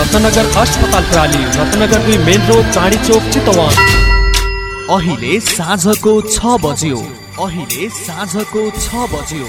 रत्नगर अस्पताल प्राली रत्नगर दुई मेन रोड चाँडी चोक चितवन। अहिले साँझको छ बज्यो। अहिले साँझको छ बज्यो।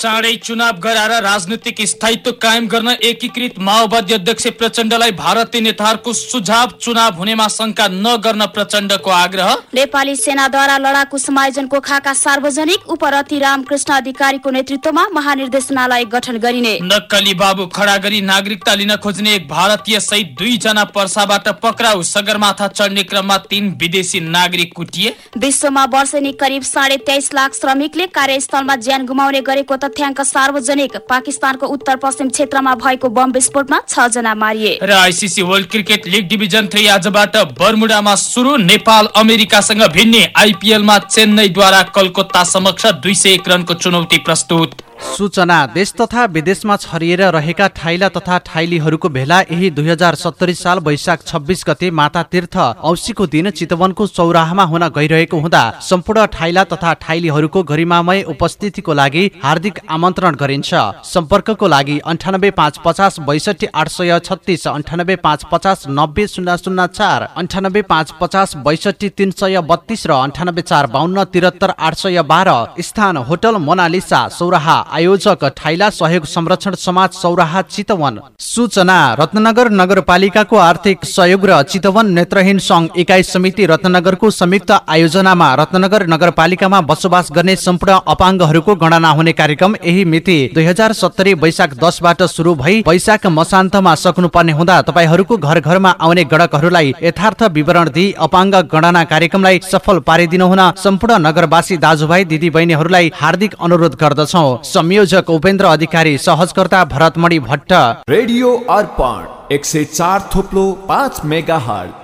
चाँडै चुनाव गराएर राजनीतिक स्थायित्व कायम गर्न एकीकृत माओवादी अध्यक्ष प्रचण्डलाई भारतीय नेताहरूको सुझाव चुनाव हुनेमा शङ्का नगर्न प्रचण्डको आग्रह। नेपाली सेनाद्वारा लडाकु समायोजनको खाका सार्वजनिक उपरथी रामकृष्ण अधिकारीको नेतृत्वमा महानिर्देशनालय गठन गरिने। नक्कली बाबु खडा गरी नागरिकता लिन खोज्ने एक भारतीय सहित दुईजना पर्साबाट पक्राउ सगरमाथा चढ्ने क्रममा तीन विदेशी नागरिक कुटिए। विश्वमा वर्षेनी करिब साढे तेइस लाख श्रमिकले कार्यस्थलमा ज्यान गुमाउने गरेको तथ्याङ्क सार्वजनिक पाकिस्तानको उत्तर पश्चिम क्षेत्रमा भएको बम विस्फोटमा छ जना मारिए। र ICC world cricket league division three आजबाट बर्मुडामा सुरु नेपाल अमेरिकासँग भिड्ने आइपिएलमा चेन्नईद्वारा कलकत्ता समक्ष दुई सय एक रनको चुनौती प्रस्तुत। सूचना देश तथा विदेशमा छरिएर रहेका ठाइला तथा ठाइलीहरूको भेला यही दुई हजार सत्तरी साल वैशाख छब्बिस गते माता तीर्थ औसीको दिन चितवनको चौराहामा हुन गइरहेको हुँदा सम्पूर्ण ठाइला तथा ठाइलीहरूको गरिमामय उपस्थितिको लागि हार्दिक आमन्त्रण गरिन्छ। सम्पर्कको लागि अन्ठानब्बे पाँच पचास बैसठी आठ सय छत्तिस अन्ठानब्बे पाँच पचास नब्बे शून्य शून्य चार अन्ठानब्बे पाँच पचास बैसठी तिन सय बत्तिस र अन्ठानब्बे चार बाहन्न तिहत्तर आठ सय बाह्र स्थान होटल मोनालिसा सौराहा आयोजक ठाइला सहयोग संरक्षण समाज सौराहा चितवन सूचना रत्नगर नगरपालिकाको आर्थिक सहयोग र चितवन नेत्रहीन संघ इकाइ समिति रत्नगरको संयुक्त आयोजनामा रत्नगर नगरपालिकामा बसोबास गर्ने सम्पूर्ण अपाङ्गहरूको गणना हुने कार्यक्रम यही मिति दुई हजार सत्तरी वैशाख दसबाट सुरु भई वैशाख मसान्तमा सक्नुपर्ने हुँदा तपाईँहरूको घर घरमा आउने गणकहरूलाई यथार्थ विवरण दिई अपाङ्ग गणना कार्यक्रमलाई सफल पारिदिनु हुन सम्पूर्ण नगरवासी दाजुभाइ दिदी बहिनीहरूलाई हार्दिक अनुरोध गर्दछौ। संयोजक उपेन्द्र अधिकारी सहजकर्ता भरतमणि भट्ट। रेडियो अर्पण एक सय चार थोप्लो पाँच मेगा हट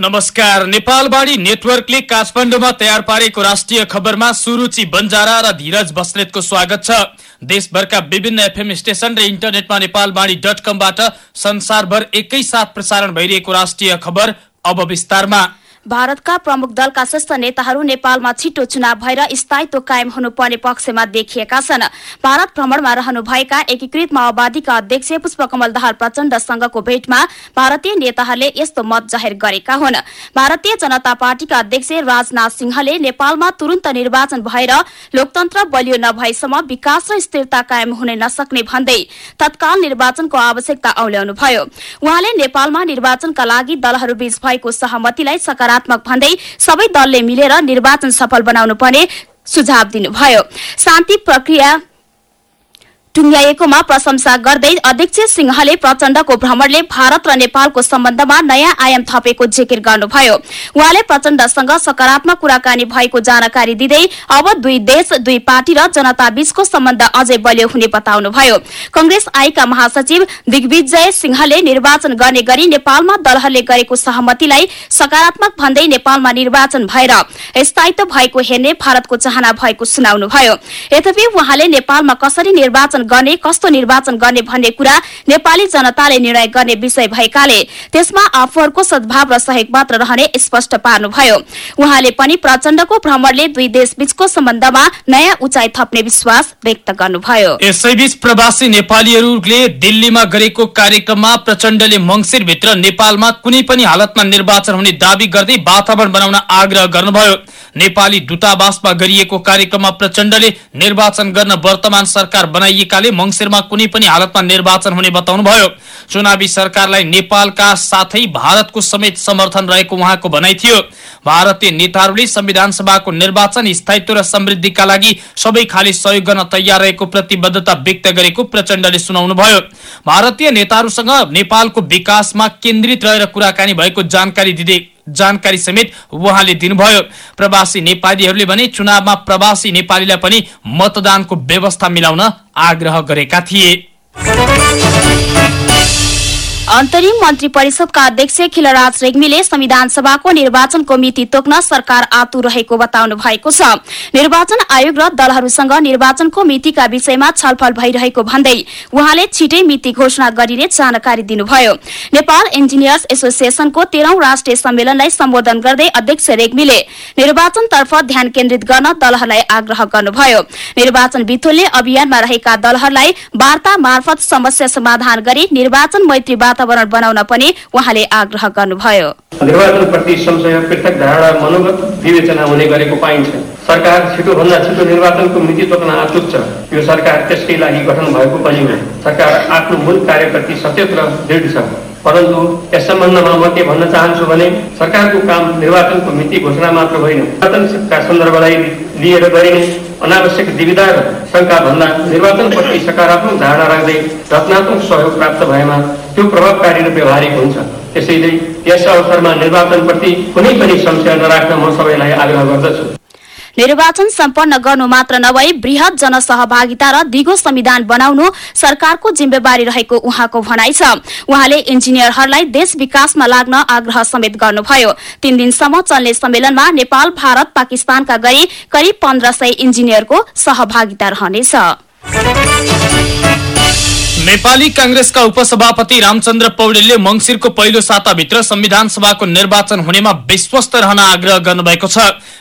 नमस्कार। नेपालवाणी नेटवर्कले काठमाडौँमा तयार पारेको राष्ट्रिय खबरमा सुरुचि बन्जारा र धीरज बस्नेतको स्वागत छ। देशभरका विभिन्न एफएम स्टेशन र इन्टरनेटमा नेपालवाणी डट कमबाट संसारभर एकैसाथ प्रसारण भइरहेको राष्ट्रिय खबर अब विस्तारमा। भारतका प्रमुख दलका शीर्ष नेताहरू नेपालमा छिटो चुनाव भएर स्थायित्व कायम हुनुपर्ने पक्षमा देखिएका छन्। भारत भ्रमणमा रहनुभएका एकीकृत माओवादीका अध्यक्ष पुष्पकमल दाहाल प्रचण्डसँगको भेटमा भारतीय नेताहरूले यस्तो मत जाहेर गरेका हुन्। भारतीय जनता पार्टीका अध्यक्ष राजनाथ सिंहले नेपालमा तुरन्त निर्वाचन भएर लोकतन्त्र बलियो नभएसम्म विकास र स्थिरता कायम हुन नसक्ने भन्दै तत्काल निर्वाचनको आवश्यकता औल्याउनुभयो। उहाँले नेपालमा निर्वाचनका लागि दलहरूबीच भएको सहमतिलाई सकारात्मक भन्दै सबै दलले मिलेर निर्वाचन सफल बनाउनु पर्ने सुझाव दिनुभयो। शान्ति प्रक्रिया टुङ्ग्याएकोमा प्रशंसा गर्दै अध्यक्ष सिंहले प्रचण्डको भ्रमणले भारत र नेपालको सम्बन्धमा नयाँ आयाम थपेको जिकिर गर्नुभयो। उहाँले प्रचण्डसँग सकारात्मक कुराकानी भएको जानकारी दिँदै अब दुई देश दुई पार्टी र जनता बीचको सम्बन्ध अझै बलियो हुने बताउनुभयो। कंग्रेस आईका महासचिव दिग्विजय सिंहले निर्वाचन गर्ने गरी नेपालमा दलहरूले गरेको सहमतिलाई सकारात्मक भन्दै नेपालमा निर्वाचन भएर स्थायित्व भएको हेर्ने भारतको चाहना भएको सुनाउनुभयो। यद्यपि उहाँले नेपालमा कसरी निर्वाचन गर्ने कस्तो निर्वाचन गर्ने भन्ने कुरा नेपाली जनताले निर्णय गर्ने विषय भएकाले त्यसमा आफूहरूको सद्भाव र सहयोग मात्र रहने स्पष्ट पार्नुभयो। उहाँले पनि प्रचण्डको भ्रमणले दुई देश बीचको सम्बन्धमा नयाँ उचाइ थप्ने विश्वास व्यक्त गर्नुभयो। यसैबीच प्रवासी नेपालीहरूले दिल्लीमा गरेको कार्यक्रममा प्रचण्डले मङ्सिरभित्र नेपालमा कुनै पनि हालतमा निर्वाचन हुने दावी गर्दै वातावरण बनाउन आग्रह गर्नुभयो। नेपाली दूतावासमा गरिएको कार्यक्रममा प्रचण्डले निर्वाचन गर्न वर्तमान सरकार बनाइएकाले मङ्सिरमा कुनै पनि हालतमा निर्वाचन हुने बताउनुभयो। चुनावी सरकारलाई नेपालका साथै भारतको समेत समर्थन रहेको उहाँको भनाइ थियो। भारतीय नेताहरूले संविधान सभाको निर्वाचन स्थायित्व र समृद्धिका लागि सबै खाली सहयोग गर्न तयार रहेको प्रतिबद्धता व्यक्त गरेको प्रचण्डले सुनाउनुभयो। भारतीय नेताहरूसँग नेपालको विकासमा केन्द्रित रहेर कुराकानी भएको जानकारी दिँदै जानकारी समेत उहाँले दिनुभयो। प्रवासी नेपालीहरूले भने चुनावमा प्रवासी नेपालीलाई पनि मतदानको व्यवस्था मिलाउन आग्रह गरेका थिए। अन्तरिम मन्त्री परिषदका अध्यक्ष खिलराज रेग्मीले संविधान सभाको निर्वाचनको मिति तोक्न सरकार आतुर रहेको बताउनु भएको छ। निर्वाचन आयोग र दलहरूसँग निर्वाचनको मितिका विषयमा छलफल भइरहेको भन्दै उहाँले छिटै मिति घोषणा गरिने जानकारी दिनुभयो। नेपाल इन्जिनियर्स एसोसिएसनको तेह्रौं राष्ट्रिय सम्मेलनलाई सम्बोधन गर्दै अध्यक्ष रेग्मीले निर्वाचनतर्फ ध्यान केन्द्रित गर्न दलहरूलाई आग्रह गर्नुभयो। निर्वाचन बिथोल्ने अभियानमा रहेका दलहरूलाई वार्ता मार्फत समस्या समाधान गरी निर्वाचन मैत्री वातावरण बनाउन पनि उहाँले आग्रह गर्नुभयो। निर्वाचनप्रति संशय पृथक धारणा मनोगत विवेचना हुने गरेको पाइन्छ। सरकार छिटोभन्दा छिटो निर्वाचनको मिति तोक्न आतुक छ यो सरकार त्यसकै लागि गठन भएको पनि हो। सरकार आफ्नो मूल कार्यप्रति सचेत र दृढ छ। परन्तु यस सम्बन्धमा म के भन्न चाहन्छु भने सरकारको काम निर्वाचनको मिति घोषणा मात्र होइन। निर्वाचनका सन्दर्भलाई लिएर गरिने अनावश्यक दुविधा र शङ्का भन्दा निर्वाचनप्रति सकारात्मक धारणा राख्दै रचनात्मक सहयोग प्राप्त भएमा त्यो प्रभावकारी र व्यवहारिक हुन्छ। त्यसैले यस अवसरमा निर्वाचनप्रति कुनै पनि संशय नराख्न म सबैलाई आग्रह गर्दछु। निर्वाचन सम्पन्न गर्नु मात्र नभई वृहत जनसहभागिता र दिगो संविधान बनाउनु सरकारको जिम्मेवारी रहेको उहाँको भनाइ छ। उहाँले इन्जिनियरहरूलाई देश विकासमा लाग्न आग्रह समेत गर्नुभयो। तीन दिनसम्म चल्ने सम्मेलनमा नेपाल भारत पाकिस्तानका गरी करिब पन्ध्र सय इन्जिनियरको सहभागिता रहनेछ। नेपाली कांग्रेसका उपसभापति रामचन्द्र पौडेलले मंगिरको पहिलो साताभित्र संविधान सभाको निर्वाचन हुनेमा विश्वस्त रहन आग्रह गर्नुभएको छ।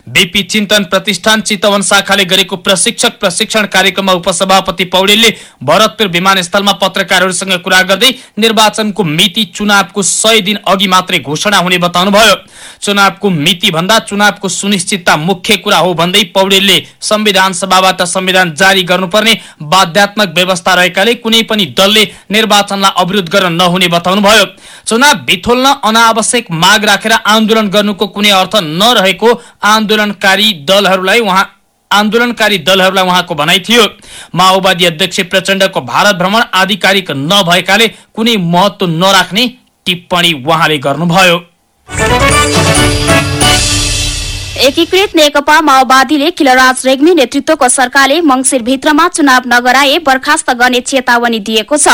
बीपी चिन्तन प्रतिष्ठान चितवन शाखाले गरेको प्रशिक्षक प्रशिक्षण कार्यक्रममा उपसभापति पौडेलले भरतपुर विमानस्थलमा पत्रकारहरूसँग कुरा गर्दै निर्वाचनको मिति चुनावको सय दिन अघि मात्रै घोषणा हुने बताउनुभयो। चुनावको मिति भन्दा चुनावको सुनिश्चितता मुख्य कुरा हो भन्दै पौडेलले संविधान सभाबाट संविधान जारी गर्नुपर्ने बाध्यात्मक व्यवस्था रहेकाले कुनै पनि दलले निर्वाचनलाई अवरोध गर्न नहुने बताउनुभयो। चुनाव बिथोल्न अनावश्यक माग राखेर आन्दोलन गर्नुको कुनै अर्थ नरहेको आन्दोलनकारी दलहरूलाई उहाँ आन्दोलनकारी दलहरूलाई उहाँको भनाइ थियो। माओवादी अध्यक्ष प्रचण्डको भारत भ्रमण आधिकारिक नभएकाले कुनै महत्व नराख्ने टिप्पणी उहाँले गर्नुभयो। एकीकृत नेकपा माओवादीले किलराज रेग्मी नेतृत्वको सरकारले मंगिर भित्रमा चुनाव नगराए बर्खास्त गर्ने चेतावनी दिएको छ।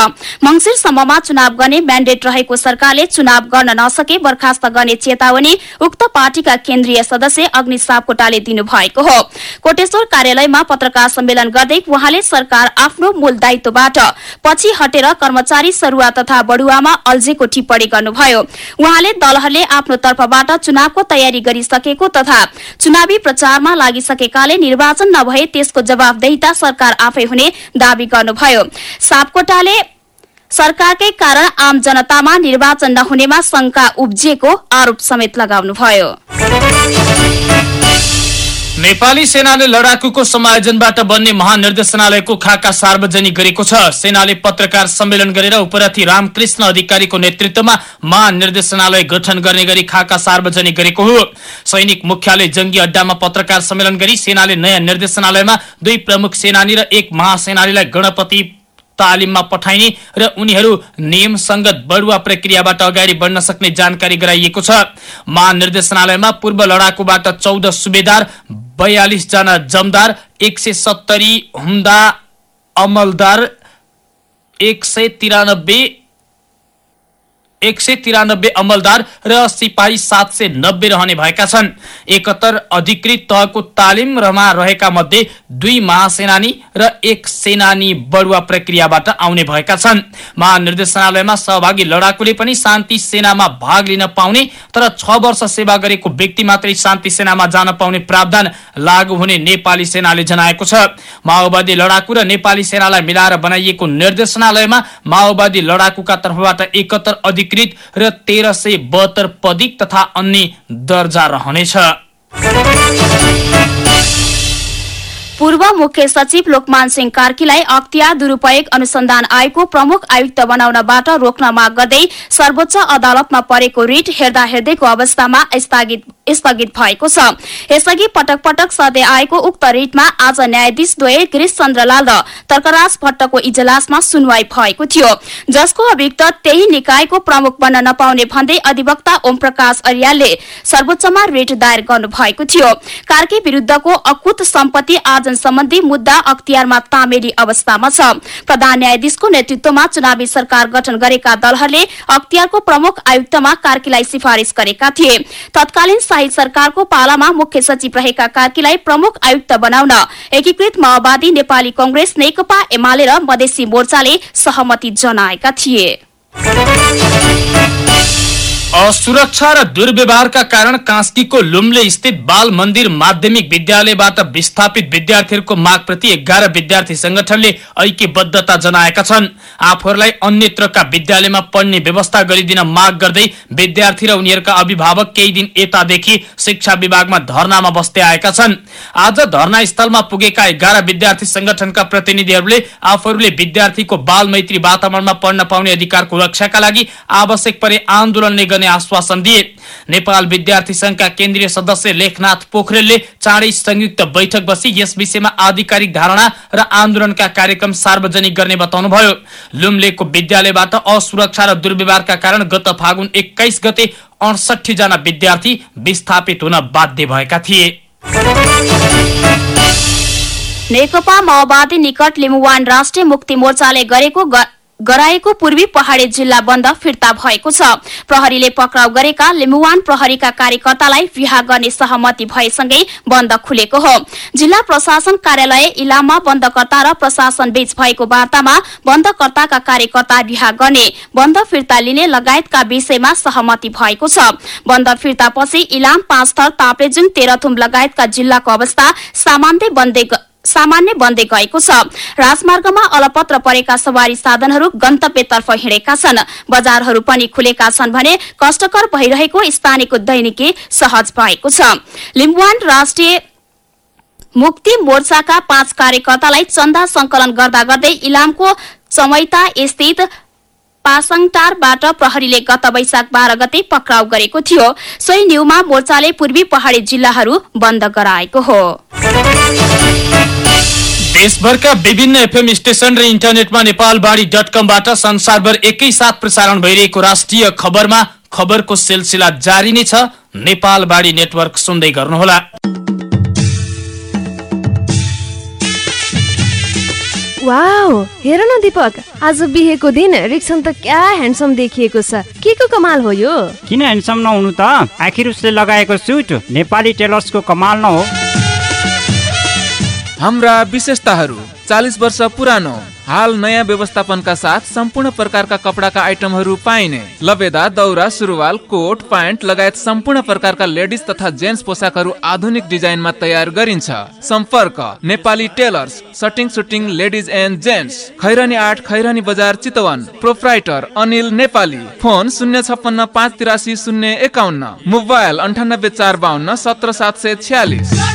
मंगिरसम्ममा चुनाव गर्ने म्याण्डेट रहेको सरकारले चुनाव गर्न नसके बर्खास्त गर्ने चेतावनी उक्त पार्टीका केन्द्रीय सदस्य अग्नि सापकोटाले दिनुभएको हो। कोटेश्वर कार्यालयमा पत्रकार सम्मेलन गर्दै उहाँले सरकार आफ्नो मूल दायित्वबाट पछि हटेर कर्मचारी सरुवा तथा बढुवामा अल्झेको टिप्पणी गर्नुभयो। उहाँले दलहरूले आफ्नो तर्फबाट चुनावको तयारी गरिसकेको तथा चुनावी प्रचारमा लागिसकेकाले निर्वाचन नभए त्यसको जवाबदेहिता सरकार आफै हुने दावी गर्नुभयो। सापकोटाले सरकारकै कारण आम जनतामा निर्वाचन नहुनेमा शंका उब्जिएको आरोप समेत लगाउनुभयो। नेपाली सेनाले लडाकुको समायोजनबाट बन्ने महानिर्देशनालयको खाका सार्वजनिक गरेको छ। सेनाले पत्रकार सम्मेलन गरेर उपरथी रामकृष्ण अधिकारीको नेतृत्वमा महानिर्देशनालय गठन गर्ने गरी खाका सार्वजनिक गरेको हो। सैनिक मुख्यालय जंगी अड्डामा पत्रकार सम्मेलन गरी सेनाले नयाँ निर्देशनालयमा दुई प्रमुख सेनानी र एक महासेनानीलाई गणपति तालिममा पठाइने र उनीहरू नियम संगत बढुवा प्रक्रियाबाट अगाडि बढ्न सक्ने जानकारी गराइएको छ। महानिर्देशनालयमा पूर्व लडाकुबाट चौध सुबेदार बयालिस जना जमदार एक सय सत्तरी हुम्दा अमलदार एक सय तिरानब्बे एक सय तिरानब्बे अमलदार र सिपाही सात सय नब्बे रहने भएका छन्। एकहत्तर अधिकृत तहको तालिम रमा रहेका मध्ये दुई महासेनानी र एक सेनानी बढुवा प्रक्रियाबाट आउने भएका छन्। महानिर्देशनालयमा सहभागी लडाकुले पनि शान्ति सेनामा भाग लिन पाउने तर छ वर्ष सेवा गरेको व्यक्ति मात्रै शान्ति सेनामा जान पाउने प्रावधान लागू हुने नेपाली सेनाले जनाएको छ। माओवादी लडाकु र नेपाली सेनालाई मिलाएर बनाइएको निर्देशनालयमा माओवादी लडाकुका तर्फबाट एकहत्तर अधिकृत र तेह्र सय बहत्तर पदिक तथा अन्य दर्जा रहनेछ। पूर्व मुख्य सचिव लोकमान सिंह कार्कीलाई अख्तियार दुरूपयोग अनुसन्धान आयोगको प्रमुख आयुक्त बनाउनबाट रोक्न माग गर्दै सर्वोच्च अदालतमा परेको रिट हेर्दा हेर्दैको अवस्थामा स्थगित भएको छ। यसअघि पटक पटक सधैँ आएको उक्त रिटमा आज न्यायाधीश द्वय गिरीश चन्द्रलाल र तर्कराज भट्टको इजलासमा सुनवाई भएको थियो। जसको अभियुक्त त्यही निकायको प्रमुख बन्न नपाउने भन्दै अधिवक्ता ओम प्रकाश अरियालले सर्वोच्चमा रिट दायर गर्नु भएको थियो। कार्की विरूद्धको अकुत सम्पत्ति आर्जन सम्बन्धी मुद्दा अख्तियारमा तामेरी अवस्थामा छ। प्रधान न्यायाधीशको नेतृत्वमा चुनावी सरकार गठन गरेका दलहरूले अख्तियारको प्रमुख आयुक्तमा कार्कीलाई सिफारिश गरेका थिए। तत्कालीन शाही सरकारको पालामा मुख्य सचिव रहेका कार्कीलाई प्रमुख आयुक्त बनाउन एकीकृत माओवादी नेपाली कंग्रेस नेकपा एमाले र मधेसी मोर्चाले सहमति जनाएका थिए। असुरक्षा र दुर्व्यवहारका कारण कास्कीको लुम्ले स्थित बाल मन्दिर माध्यमिक विद्यालयबाट विस्थापित विद्यार्थीहरूको मागप्रति एघार विद्यार्थी संगठनले ऐक्यबद्धता जनाएका छन्। आफूहरूलाई अन्यत्रका विद्यालयमा पढ्ने व्यवस्था गरिदिन माग गर्दै विद्यार्थी र उनीहरूका अभिभावक केही दिन यतादेखि शिक्षा विभागमा धरनामा बस्दै आएका छन्। आज धरना स्थलमा पुगेका एघार विद्यार्थी संगठनका प्रतिनिधिहरूले आफूहरूले विद्यार्थीको बाल मैत्री वातावरणमा पढ्न पाउने अधिकारको रक्षाका लागि आवश्यक परे आन्दोलन गर्ने आश्वासन दिए। नेपाल विद्यार्थी संघका केन्द्रीय सदस्य लेखनाथ पोखरेलले चाँडै संयुक्त बैठक बसी यस विषयमा आधिकारिक धारणा र आन्दोलनका कार्यक्रम सार्वजनिक गर्ने बताउनुभयो। लुम्लेको विद्यालयबाट असुरक्षा र दुर्व्यवहारका कारण गत फागुन एक्काइस गते अडसठी जना विद्यार्थी विस्थापित हुन बाध्य भएका थिए। नेकपा माओवादी निकट लिम्बुवान राष्ट्रिय मुक्ति मोर्चाले गरेको गराएको पूर्वी पहाडी जिल्ला बन्द फिर्ता भएको छ। प्रहरीले पक्राउ गरेका लिम्बुवान प्रहरीका कार्यकर्तालाई विवाह गर्ने सहमति भएसँगै बन्द खुलेको हो। जिल्ला प्रशासन कार्यालय इलाममा बन्दकर्ता र प्रशासन बीच भएको वार्तामा बन्दकर्ताका कार्यकर्ता विवाह गर्ने बन्द फिर्ता लिने लगायतका विषयमा सहमति भएको छ। बन्द फिर्तापछि इलाम पाँच थर ताप्लेजुङ तेह्रथुम लगायतका जिल्लाको अवस्था सामान्य बन्दै सामान्य बन्दै गएको छ। राजमार्गमा अलपत्र परेका सवारी साधनहरू गन्तव्यतर्फ हिँडेका छन्। बजारहरू पनि खुलेका छन् भने कष्टकर भइरहेको स्थानीयको दैनिकी सहज भएको छ। लिम्बुवान राष्ट्रिय मुक्ति मोर्चाका पाँच कार्यकर्तालाई चन्दा संकलन गर्दा गर्दै इलामको चमैता स्थित पासाङटारबाट प्रहरीले गत वैशाख बाह्र गते पक्राउ गरेको थियो। सोही न्यूमा मोर्चाले पूर्वी पहाड़ी जिल्लाहरू बन्द गराएको हो। देशभरका विभिन्न एफएम स्टेशन र इन्टरनेटमा नेपालबारी डट कमबाट संसारभर एकैसाथ प्रसारण भइरहेको राष्ट्रिय खबरमा खबरको सिलसिला जारी नै छ। नेपालबारी नेटवर्क सुन्दै गर्नुहोला। वाउ हेर न दिपक आज बिहेको दिन रिक्सन त क्या ह्यान्डसम देखिएको छ। के को कमाल हो यो? किन ह्यान्डसम नहुनु त? आखिर उसले लगाएको सुट नेपाली टेलर्सको कमाल न हो। हाम्रा विशेषताहरू चालिस वर्ष पुरानो हाल नयाँ व्यवस्थापनका साथ सम्पूर्ण प्रकारका कपडाका आइटमहरू पाइने लबेदा दौरा सुरुवाल कोट प्यान्ट लगायत सम्पूर्ण प्रकारका लेडिज तथा जेन्ट्स पोसाकहरू आधुनिक डिजाइनमा तयार गरिन्छ। सम्पर्क Nepali tailors shirting suiting ladies and gents Khairani आठ खैरानी बजार चितवन प्रोप्राइटर अनिल नेपाली फोन शून्य छप्पन्न पाँच तिरासी शून्य एकाउन्न मोबाइल अन्ठानब्बे चार बाहन्न सत्र सात सय छ्यालिस।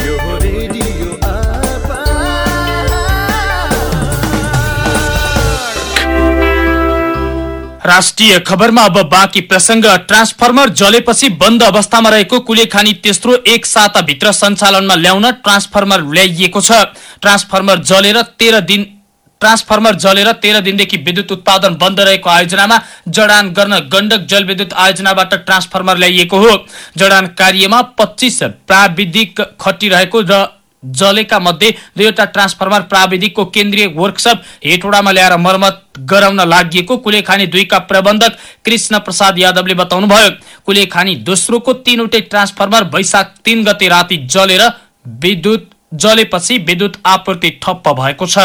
राष्ट्रिय खबरमा अब बाँकी प्रसङ्ग। ट्रान्सफर्मर जलेपछि बन्द अवस्थामा रहेको कुलेखानी तेस्रो एक साताभित्र सञ्चालनमा ल्याउन ट्रान्सफर्मर ल्याइएको छ। ट्रान्सफर्मर जलेर तेह्र दिन ट्रान्सफर्मर जलेर तेह्र दिनदेखि विद्युत उत्पादन बन्द रहेको आयोजनामा जडान गर्न गण्डक जलविद्युत आयोजनाबाट ट्रान्सफर्मर ल्याइएको हो। जडान कार्यमा पच्चिस प्राविधिक खटिरहेको र जलेका मध्ये दुईवटा ट्रान्सफर्मर प्राविधिकको केन्द्रीय वर्कसप हेटोडामा ल्याएर मर्मत गराउन लागि कुलेखानी दुईका प्रबन्धक कृष्ण प्रसाद यादवले बताउनुभयो। कुलेखानी दोस्रोको तीनवटै ट्रान्सफर्मर वैशाख तीन गते राति जलेर विद्युत जलेपछि विद्युत आपूर्ति ठप्प भएको छ।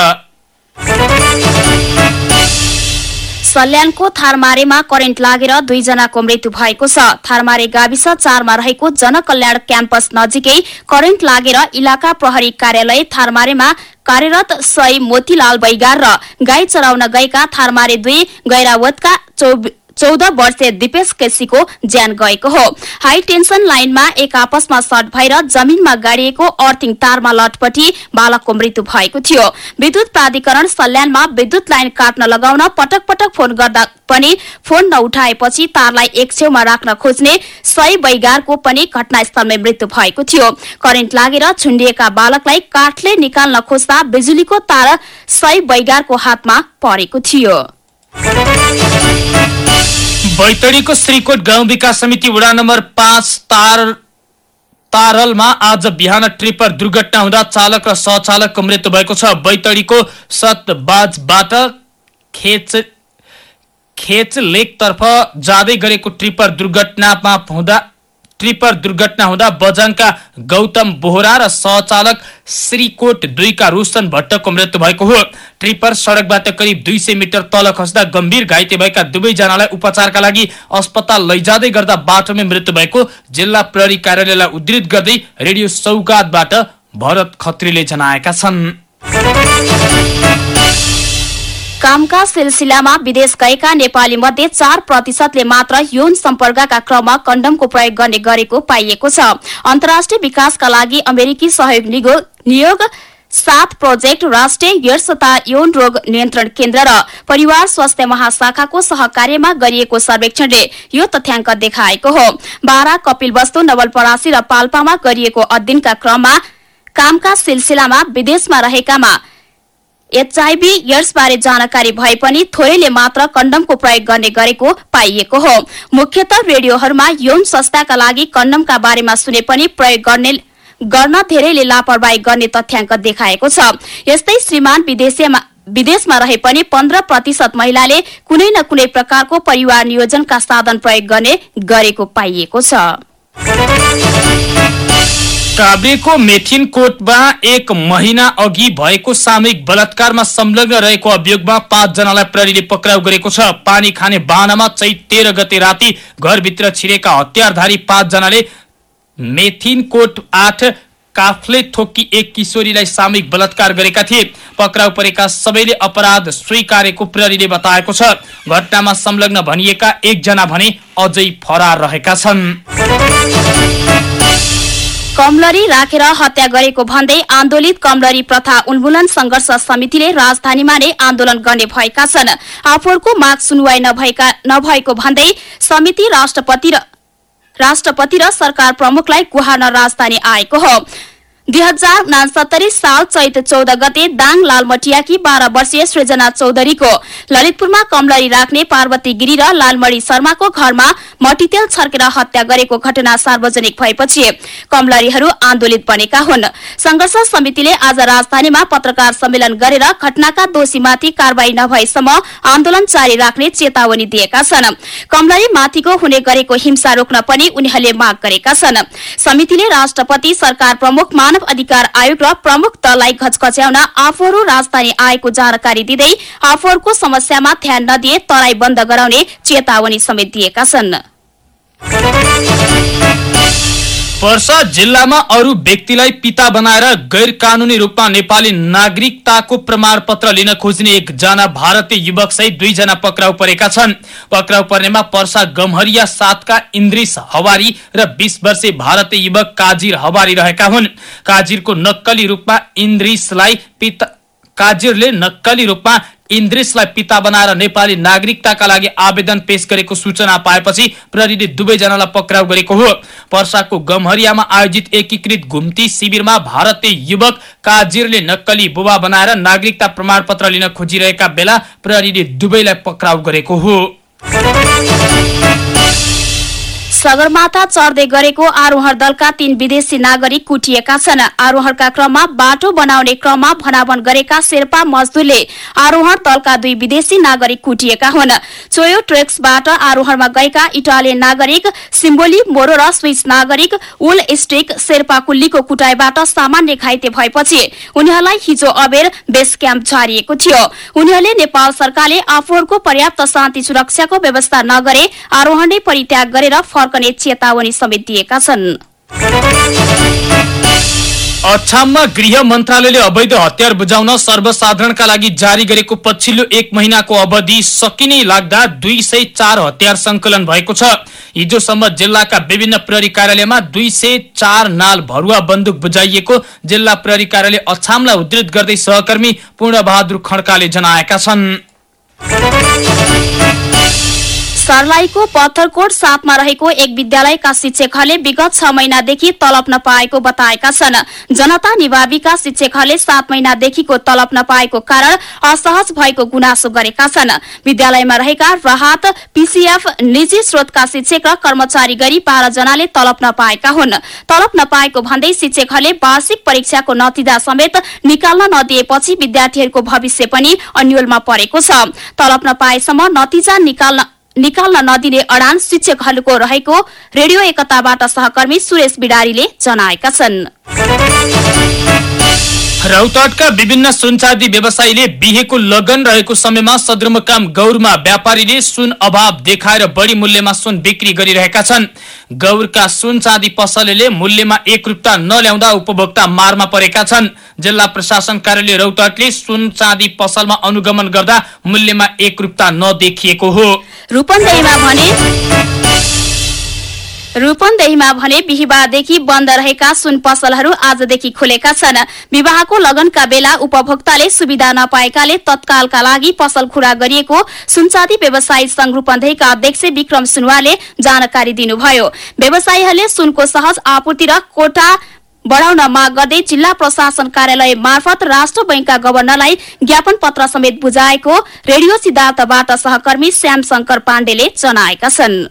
सल्यानको थारमारेमा करेन्ट लागेर दुईजनाको मृत्यु भएको छ। थारमारे गाविस चारमा रहेको जनकल्याण क्याम्पस नजिकै करेन्ट लागेर इलाका प्रहरी कार्यालय थारमारेमा कार्यरत सई मोतीलाल बैगार र गाई चराउन गएका थारमारे दुई गैरावतका चौध वर्षीय दिपेश केसीको ज्यान गएको हो। हाई टेन्सन लाइनमा एक आपसमा सर्ट भएर जमिनमा गाडिएको अर्थिङ तारमा लटपटी बालकको मृत्यु भएको थियो। विद्युत प्राधिकरण सल्यानमा विद्युत लाइन काट्न लगाउन पटक पटक फोन गर्दा पनि फोन नउठाएपछि तारलाई एक छेउमा राख्न खोज्ने सय बैगारको पनि घटनास्थलमै मृत्यु भएको थियो। करेन्ट लागेर छुण्डिएका बालकलाई काठले निकाल्न खोज्दा बिजुलीको तार सय बैगारको हातमा परेको थियो। बैतडीको श्रीकोट गाउँ विकास समिति वडा नम्बर पाँच तार तारलमा आज बिहान ट्रिपर दुर्घटना हुँदा चालक र सहचालकको मृत्यु भएको छ। बैतडीको सतबाजबाट खेच खेच लेकतर्फ जाँदै गरेको ट्रिपर दुर्घटनामा हुँदा ट्रिपर दुर्घटना हुँदा बजाङका गौतम बोहरा र सहचालक श्रीकोट दुईका रोशन भट्टको मृत्यु भएको हो। ट्रिपर सड़कबाट करिब दुई सय मिटर तल खस्दा गम्भीर घाइते भएका दुवैजनालाई उपचारका लागि अस्पताल लैजाँदै गर्दा बाटोमै मृत्यु भएको जिल्ला प्रहरी कार्यालयलाई उद्धृत गर्दै रेडियो सौगातबाट भरत खत्रीले जनाएका छन्। कामका सिलसिलामा विदेश गएका नेपाली मध्ये चार प्रतिशतले मात्र यौन सम्पर्कका क्रममा कण्डमको प्रयोग गर्ने गरेको पाइएको छ। अन्तर्राष्ट्रिय विकासका लागि अमेरिकी सहयोग नियोग सात प्रोजेक्ट राष्ट्रिय एड्स तथा यौन रोग नियन्त्रण केन्द्र र परिवार स्वास्थ्य महाशाखाको सहकार्यमा गरिएको सर्वेक्षणले यो तथ्याङ्क देखाएको हो। बाह्र कपिल वस्तु नवलपरासी र पाल्पामा गरिएको अध्ययनका क्रममा कामका सिलसिलामा विदेशमा रहेकामा एचआईभी एड्स बारे जानकारी भए पनि थोरैले मात्र कण्डमको प्रयोग गर्ने गरेको पाइएको हो। मुख्यत रेडियोहरूमा यौन संस्थाका लागि कण्डमका बारेमा सुने पनि प्रयोग गर्ने गर्न धेरैले लापरवाही गर्ने तथ्याङ्क देखाएको छ। यस्तै श्रीमान विदेशीमा विदेशमा रहे पनि पन्ध्र प्रतिशत महिलाले कुनै न कुनै प्रकारको परिवार नियोजनका साधन प्रयोग गर्ने गरेको पाइएको छ। काभ्रेको मेथिन कोटमा एक महिना अघि भएको सामूहिक बलात्कारमा संलग्न रहेको अभियोगमा पाँचजनालाई प्रहरीले पक्राउ गरेको छ। पानी खाने बाहनामा चैत तेह्र गते राति घरभित्र छिरेका हतियारधारी पाँचजनाले मेथिन कोट आठ काफले ठोकी एक किशोरीलाई सामूहिक बलात्कार गरेका थिए। पक्राउ परेका सबैले अपराध स्वीकारेको प्रहरीले बताएको छ। घटनामा संलग्न भनिएका एकजना भने अझै फरार रहेका छन्। कमलरी राखेर हत्या गरेको भन्दै आन्दोलित कमलरी प्रथा उन्मूलन संघर्ष समितिले राजधानीमा नै आन्दोलन गर्ने भएका छन्। आफूहरूको माग सुनवाई नभएका भन्दै समिति राष्ट्रपति र सरकार प्रमुखलाई गुहार्न राजधानी आएको हो। दुई हजार उनासत्तरी साल चैत चौध गते दाङ लालमटियाकी बाह्र वर्षीय सृजना चौधरीको ललितपुरमा कमलरी राख्ने पार्वती गिरी र लालमणि शर्माको घरमा मटितेल छर्केर हत्या गरेको घटना सार्वजनिक भएपछि कमलरीहरू आन्दोलित बनेका हुन्। संघर्ष समितिले आज राजधानीमा पत्रकार सम्मेलन गरेर घटनाका दोषीमाथि कारवाही नभएसम्म आन्दोलन जारी राख्ने चेतावनी दिएका छन्। कमलरी माथिको हुने गरेको हिंसा रोक्न पनि उनीहरूले माग गरेका छन्। समितिले राष्ट्रपति सरकार प्रमुख मानव अधिकार आयोग र प्रमुख दललाई घचघच्याउन आफूहरू राजधानी आएको जानकारी दिँदै आफूहरूको समस्यामा ध्यान नदिए तराई बन्द गराउने चेतावनी समेत दिएका छन्। पर्सा जिल्लामा अरू व्यक्तिलाई पिता बनाएर गैर कानूनी रूपमा नेपाली नागरिकताको प्रमाण पत्र लिन खोज्ने एकजना भारतीय युवक सहित दुईजना पक्राउ परेका छन्। पक्राउ पर्नेमा पर्सा गम्हरिया सातका इन्द्रिस हवारी र बीस वर्षीय भारतीय युवक काजिर हवारी रहेका हुन्। काजिरको नक्कली रूपमा इन्द्रिसलाई पिता काजिरले नक्कली रूपमा इन्द्रिसलाई पिता बनाएर नेपाली नागरिकताका लागि आवेदन पेश गरेको सूचना पाएपछि प्रहरीले दुवैजनालाई पक्राउ गरेको हो। पर्साको गम्हरियामा आयोजित एकीकृत घुम्ती शिविरमा भारतीय युवक काजिरले नक्कली बुबा बनाएर नागरिकता प्रमाणपत्र लिन खोजिरहेका बेला प्रहरीले दुवैलाई पक्राउ गरेको हो। सगरमाथा चढ्दै गरेको आरोहण दलका तीन विदेशी नागरिक कुटिएका छन्। आरोहणका क्रममा बाटो बनाउने क्रममा भनाभन गरेका शेर्पा मजदुरले आरोहण दलका दुई विदेशी नागरिक कुटिएका हुन्। चोयो ट्रेक्सबाट आरोहणमा गएका इटालियन नागरिक सिम्बोली मोरो र स्विस नागरिक उल स्टिक शेर्पा कुल्लीको कुटाईबाट सामान्य घाइते भएपछि उनीहरूलाई हिजो अबेर बेस क्याम्प झारिएको थियो। उनीहरूले नेपाल सरकारले आफूहरूको पर्याप्त शान्ति सुरक्षाको व्यवस्था नगरे आरोहणै परित्याग गरेर फर्कने चेतावनी समेत दिएका छन्। अछाममा गृह मन्त्रालयले अवैध हतियार बुझाउन सर्वसाधारणका लागि जारी गरेको पछिल्लो एक महिनाको अवधि सकिने लाग्दा दुई सय चार हतियार संकलन भएको छ। हिजोसम्म जिल्लाका विभिन्न प्रहरी कार्यालयमा दुई सय चार नाल भरुवा बन्दुक बुझाइएको जिल्ला प्रहरी कार्यालय अछामलाई उद्धृत गर्दै सहकर्मी पूर्णबहादुर खड्काले जनाएका छन्। सर्लाहीको पत्थरकोट साथमा रहेको एक विद्यालयका शिक्षकहरूले विगत छ महिनादेखि तलब नपाएको बताएका छन्। जनता निभावीका शिक्षकहरूले सात महिनादेखिको तलब नपाएको कारण असहज भएको गुनासो गरेका छन्। विद्यालयमा रहेका राहत पीसीएफ निजी स्रोतका शिक्षक र कर्मचारी गरी बाह्र जनाले तलब नपाएका हुन्। तलब नपाएको भन्दै शिक्षकहरूले वार्षिक परीक्षाको नतिजा समेत निकाल्न नदिएपछि विद्यार्थीहरूको भविष्य पनि अन्यलमा परेको छ। तलब नपाएसम्म नतिजा निकाल्न निकाल्न नदिने अडान शिक्षकहरूको रहेको रेडियो एकताबाट सहकर्मी सुरेश बिडारीले जनाएका छन्। रौतहटका विभिन्न सुनचाँदी व्यवसायीले बिहेको लगन रहेको समयमा सदरमुकाम गौरमा व्यापारीले सुन अभाव देखाएर बढी मूल्यमा सुन बिक्री गरिरहेका छन्। गौरका सुन चाँदी पसलले मूल्यमा एकरूपता नल्याउँदा उपभोक्ता मारमा परेका छन्। जिल्ला प्रशासन कार्यालय रौतहटले सुन चाँदी पसलमा अनुगमन गर्दा मूल्यमा एकरूपता नदेखिएको हो। रूपन्देहीमा भने बिहिबारदेखि बन्द रहेका सुन पसलहरू आजदेखि खुलेका छन्। विवाहको लगनका बेला उपभोक्ताले सुविधा नपाएकाले तत्कालका लागि पसल खुला गरिएको सुनचाँदी व्यवसायी संघ रूपन्देहीका अध्यक्ष विक्रम सुनवारले जानकारी दिनुभयो। व्यवसायीहरूले सुनको सहज आपूर्ति र कोटा बढ़ाउन माग गर्दै जिल्ला प्रशासन कार्यालय मार्फत राष्ट्र बैंकका गवर्नरलाई ज्ञापन पत्र समेत बुझाएको रेडियो सिद्धार्थबाट सहकर्मी श्याम शंकर पाण्डेले जनाएका छन्।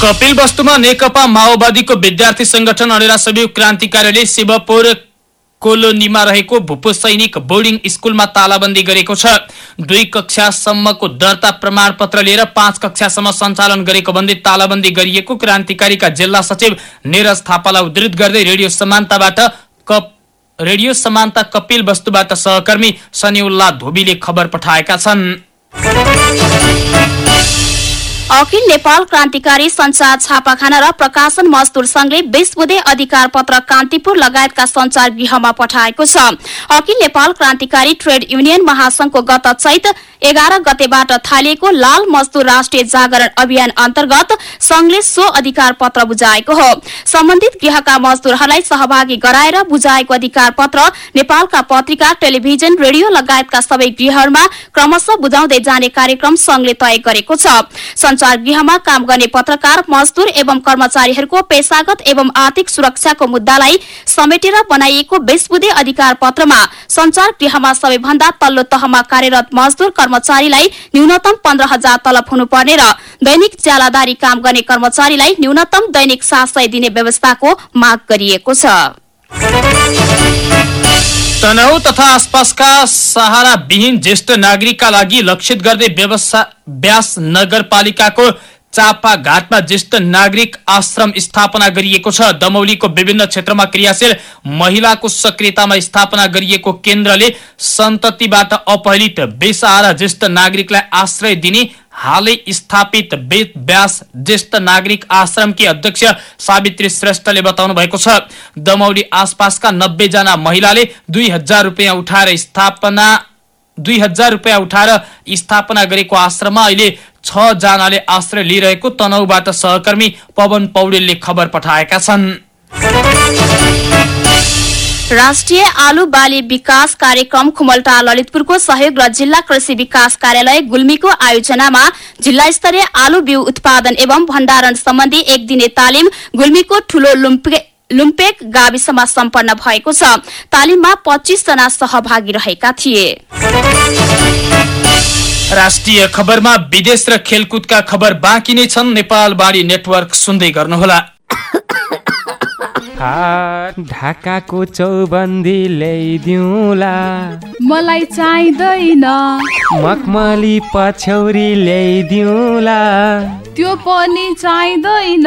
कपिल वस्तुमा नेकपा माओवादीको विद्यार्थी संगठन अडेरा संयुक्त क्रान्तिकारीले शिवपुर कोलोनीमा रहेको भूपू सैनिक बोर्डिङ स्कुलमा तालाबन्दी गरेको छ। दुई कक्षासम्मको दर्ता प्रमाण पत्र लिएर पाँच कक्षासम्म सञ्चालन गरेको भन्दै तालाबन्दी गरिएको क्रान्तिकारीका जिल्ला सचिव निरज थापालाई उद्धृत गर्दै रेडियो समानताबाट कप रेडियो समानता कपिल वस्तुबाट सहकर्मी सनिउल्ला धोबीले खबर पठाएका छन्। अखिल नेपाल क्रान्तिकारी संचार छापाखाना र प्रकाशन मजदुर संघले बीस बुधे अधिकार पत्र कान्तिपुर लगायतका संचार गृहमा पठाएको छ। अखिल नेपाल क्रान्तिकारी ट्रेड युनियन महासंघको गत चैत एघार गतेबाट थालिएको लाल मजदूर राष्ट्रिय जागरण अभियान अन्तर्गत संघले सो अधिकार पत्र बुझाएको हो। सम्बन्धित गृहका मजदूरहरूलाई सहभागी गराएर बुझाएको अधिकार पत्र नेपालका पत्रिका टेलिभिजन रेडियो लगायतका सबै गृहहरूमा क्रमशः बुझाउँदै जाने कार्यक्रम संघले तय गरेको छ। संचार गृहमा काम गर्ने पत्रकार मजदूर एवं कर्मचारीहरूको पेशागत एवं आर्थिक सुरक्षाको मुद्दालाई समेटेर बनाइएको बीस बुधे अधिकार पत्रमा संचार गृहमा सबैभन्दा तल्लो तहमा कार्यरत मजदूर कर्मचारीलाई न्यूनतम पन्ध्र हजार तलब हुनुपर्ने र दैनिक ज्यालादारी काम गर्ने कर्मचारीलाई न्यूनतम दैनिक सात सय दिने व्यवस्थाको माग गरिएको छ। तनहु तथा आसपासका सहारा विहीन ज्येष्ठ नागरिकका लागि लक्षित गर्दै व्यास नगरपालिकाको चापा घाटमा ज्येष्ठ नागरिक आश्रम स्थापना गरिएको छ। दमौलीको विभिन्न क्षेत्रमा क्रियाशील महिलाको सक्रियतामा स्थापना गरिएको केन्द्रले सन्ततिबाट अपहरित बेसहारा ज्येष्ठ नागरिकलाई आश्रय दिने हालै स्थापित वेद व्यास ज्येष्ठ नागरिक आश्रमकी अध्यक्ष सावित्री श्रेष्ठले बताउनु भएको छ। दमौली आसपासका नब्बे जना महिलाले दुई हजार रुपियाँ उठाएर स्थापना दुई हजार रुपियाँ उठाएर स्थापना गरेको आश्रममा अहिले छ जनाले आश्रय लिइरहेको तनहुबाट सहकर्मी पवन पौडेलले खबर पठाएका छन्। राष्ट्रिय आलु बाली विकास कार्यक्रम खुमलटा ललितपुरको सहयोग र जिल्ला कृषि विकास कार्यालय गुल्मीको आयोजनामा जिल्ला स्तरीय आलु बिउ उत्पादन एवं भण्डारण सम्बन्धी एक दिने तालिम गुल्मीको ठूलो लुम्पे लुम्पेक गाविसमा सम्पन्न भएको छ। तालिममा पच्चीस जना सहभागी रहेका थिए। राष्ट्रिय खबरमा विदेश र खेलकुदका खबर बाँकी नै छन्। नेपाल बाढी नेटवर्क सुन्दै गर्नुहोला। ढाकाको चौबन्दी ल्याइदिउला। मलाई चाहिँदैन। मखमली पछ्यौरी ल्याइदिउला। त्यो पनि चाहिँदैन।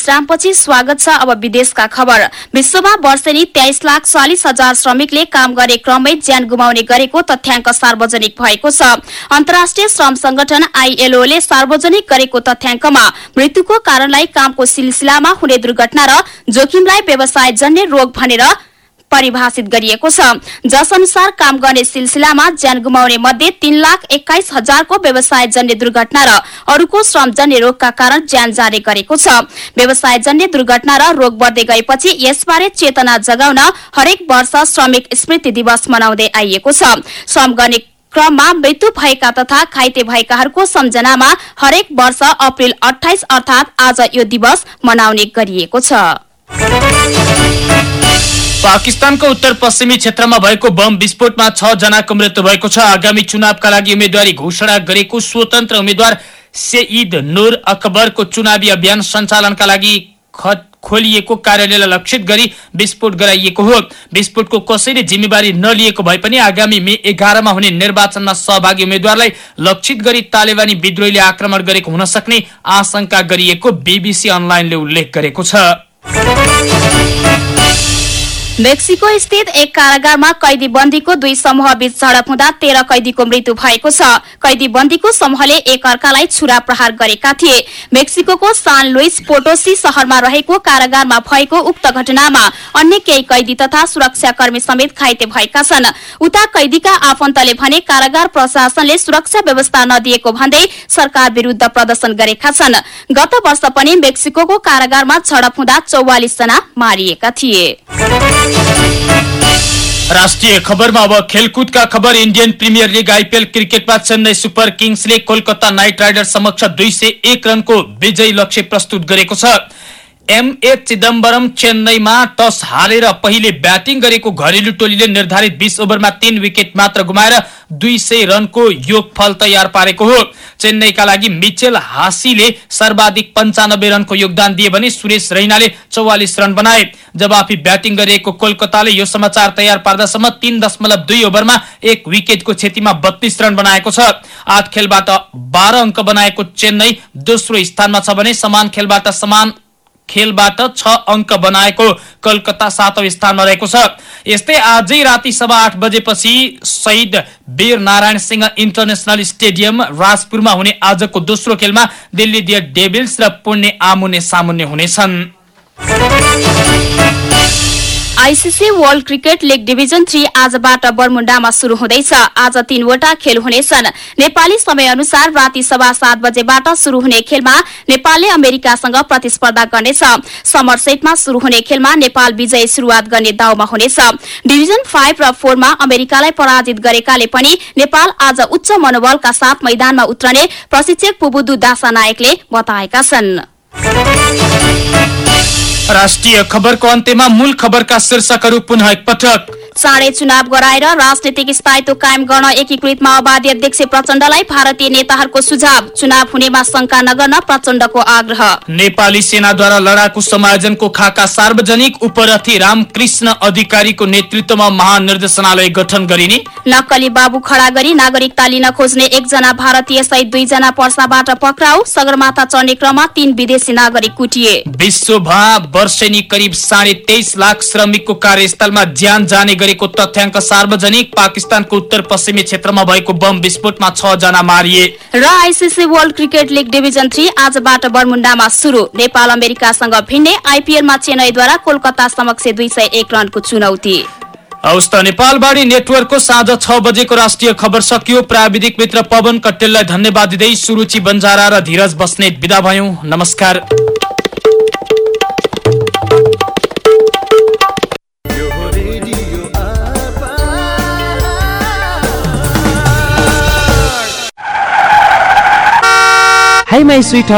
विश्रामपछि स्वागत छ। अब विदेशका खबर। विश्वमा वर्षेनी तेइस लाख चालिस हजार श्रमिकले काम गर्ने क्रममै ज्यान गुमाउने गरेको तथ्याङ्क सार्वजनिक भएको छ। अन्तर्राष्ट्रिय श्रम संगठन आईएलओले सार्वजनिक गरेको तथ्याङ्कमा मृत्युको कारणलाई कामको सिलसिलामा हुने दुर्घटना र जोखिमलाई व्यवसाय जन्य रोग भनेर परिभाषित गरिएको छ। जस अनुसार काम गर्ने सिलसिलामा ज्यान गुमाउने मध्ये तीन लाख एक्काइस हजारको व्यवसाय जन्य दुर्घटना र अरूको श्रमजन्य रोगका कारण ज्यान जारी गरेको छ। व्यवसाय जन्य दुर्घटना र रोग बढ्दै गएपछि यसबारे चेतना जगाउन हरेक वर्ष श्रमिक स्मृति दिवस मनाउँदै आइएको छ। श्रम गर्ने क्रममा मृत्यु भएका तथा घाइते भएकाहरूको सम्झनामा हरेक वर्ष अप्रेल अठाइस अर्थात आज यो दिवस मनाउने गरिएको छ। पाकिस्तानको उत्तर पश्चिमी क्षेत्रमा भएको बम विस्फोटमा छ जनाको मृत्यु भएको छ। आगामी चुनावका लागि उम्मेद्वारी घोषणा गरेको स्वतन्त्र उम्मेद्वार सेईद नूर अकबरको चुनावी अभियान सञ्चालनका लागि खोलिएको कार्यालयलाई लक्षित गरी विस्फोट गराइएको हो। विस्फोटको कसैले जिम्मेवारी नलिएको भए पनि आगामी मे एघारमा हुने निर्वाचनमा सहभागी उम्मेद्वारलाई लक्षित गरी तालिबानी विद्रोहीले आक्रमण गरेको हुन सक्ने आशंका गरिएको बीबीसी अनलाइनले उल्लेख गरेको छ। मेक्सिको स्थित एक कारागारमा कैदी बन्दीको दुई समूह बीच झडप हुँदा तेह्र कैदीको मृत्यु भएको छ। कैदी बन्दीको समूहले एक अर्कालाई छुरा प्रहार गरेका थिए। मेक्सिको सान लुइस पोटोसी शहरमा रहेको कारागारमा भएको उक्त घटनामा अन्य केही कैदी तथा सुरक्षाकर्मी समेत घाइते भएका छन्। उता कैदीका आफन्तले भने कारागार प्रशासनले सुरक्षा व्यवस्था नदिएको भन्दै सरकार विरूद्ध प्रदर्शन गरेका छन्। गत वर्ष पनि मेक्सिको कारागारमा झडप हुँदा चौवालिस जना मारिएका थिए। राष्ट्रिय खबरमा अब खेलकुदका खबर। इन्डियन प्रिमियर लिग आइपिएल क्रिकेटमा चेन्नई सुपर किङ्सले कोलकाता नाइट राइडर समक्ष दुई सय एक रनको विजयी लक्ष्य प्रस्तुत गरेको छ। एमए चिदम्बरम चेन्नईमा टस हारेर पहिले ब्याटिङ गरेको घरेलु टोलीले निर्धारित बीस ओभरमा तीन विकेट मात्र गुमाएर दुई सय रनको योगफल तयार पारेको हो। चेन्नईका लागि मिचेल हासीले सर्वाधिक पञ्चानब्बे रनको योगदान दिए भने सुरेश रैनाले चौवालिस रन बनाए। जब आफै ब्याटिङ गरिएको कोलकाताले यो समाचार तयार पार्दासम्म तीन दशमलव दुई ओभरमा एक विकेटको क्षतिमा बत्तीस रन बनाएको छ। आठ खेलबाट बाह्र अङ्क बनाएको चेन्नई दोस्रो स्थानमा छ भने समान खेलबाट समान खेलबाट छ अङ्क बनाएको कलकत्ता सातौं स्थानमा रहेको छ। यस्तै आजै राति सभा आठ बजेपछि शहीद वीर नारायण सिंह इन्टरनेसनल स्टेडियम राजपुरमा हुने आजको दोस्रो खेलमा दिल्ली डियर डेभिल्स र पुण्य आमुने सामुन्ने हुनेछन्। ICC world cricket league division three आजबाट बर्मुण्डामा शुरू हुँदैछ। आज तीनवटा खेल हुनेछन्। नेपाली समय अनुसार राति सभा सात बजेबाट शुरू हुने खेलमा नेपालले अमेरिकासँग प्रतिस्पर्धा गर्नेछ। समरसेटमा शुरू हुने खेलमा नेपाल विजय शुरूआत गर्ने दाउमा हुनेछ। डिभिजन फाइभ र फोरमा अमेरिकालाई पराजित गरेकाले पनि नेपाल आज उच्च मनोबलका साथ मैदानमा उत्रने प्रशिक्षक पुबुदु दासा नायकले बताएका छन्। राष्ट्रिय खबरको अन्त्यमा मूल खबरका शीर्षकहरू पुनः एकपटक। चाँडै चुनाव गराएर राजनीतिक स्थायित्व कायम गर्न एकीकृत माओवादी अध्यक्ष प्रचण्डलाई भारतीय नेताहरूको सुझाव। चुनाव हुनेमा शंका नगर्न प्रचण्डको आग्रह। नेपाली सेनाद्वारा लडाकु समायोजनको खाका सार्वजनिक उपरथी रामकृष्ण अधिकारीको नेतृत्वमा महानिर्देशनालय गठन गरिने। नक्कली बाबु खडा गरी नागरिकता लिन खोज्ने एकजना भारतीय सहित दुईजना पर्साबाट पक्राउ सगरमाथा चढ्ने क्रममा तीन विदेशी नागरिक कुटिए। विश्वभा वर्षेनी करिब साढे तेइस लाख श्रमिकको कार्यस्थलमा ज्यान जाने गरेको तथ्याङ्क सार्वजनिक पाकिस्तानको उत्तर पश्चिमी क्षेत्रमा भएको बम विस्फोटमा छ जना मारिए। र ICC world cricket league division three आजबाट बर्मुण्डामा शुरू नेपाल अमेरिकासँग भिन्ने आइपिएलमा चेन्नईद्वारा कोलकाता समक्ष दुई सय एक रनको चुनौती। हवस् त नेपालबारी नेटवर्कको साँझ छ बजेको राष्ट्रिय खबर सकियो। प्राविधिक मित्र पवन कटेललाई धन्यवाद दिँदै सुरुचि बन्जारा र धीरज बस्नेत विदा भयौं। नमस्कार। Hey, my sweetheart.